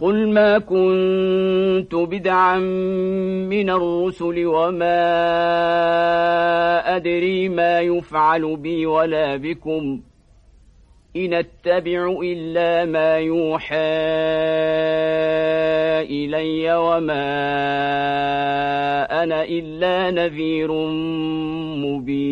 قل ما كنت بدعا من الرسل وما أدري ما يفعل بي ولا بكم إن اتبع إلا ما يوحى إلي وما أنا إلا نذير مبين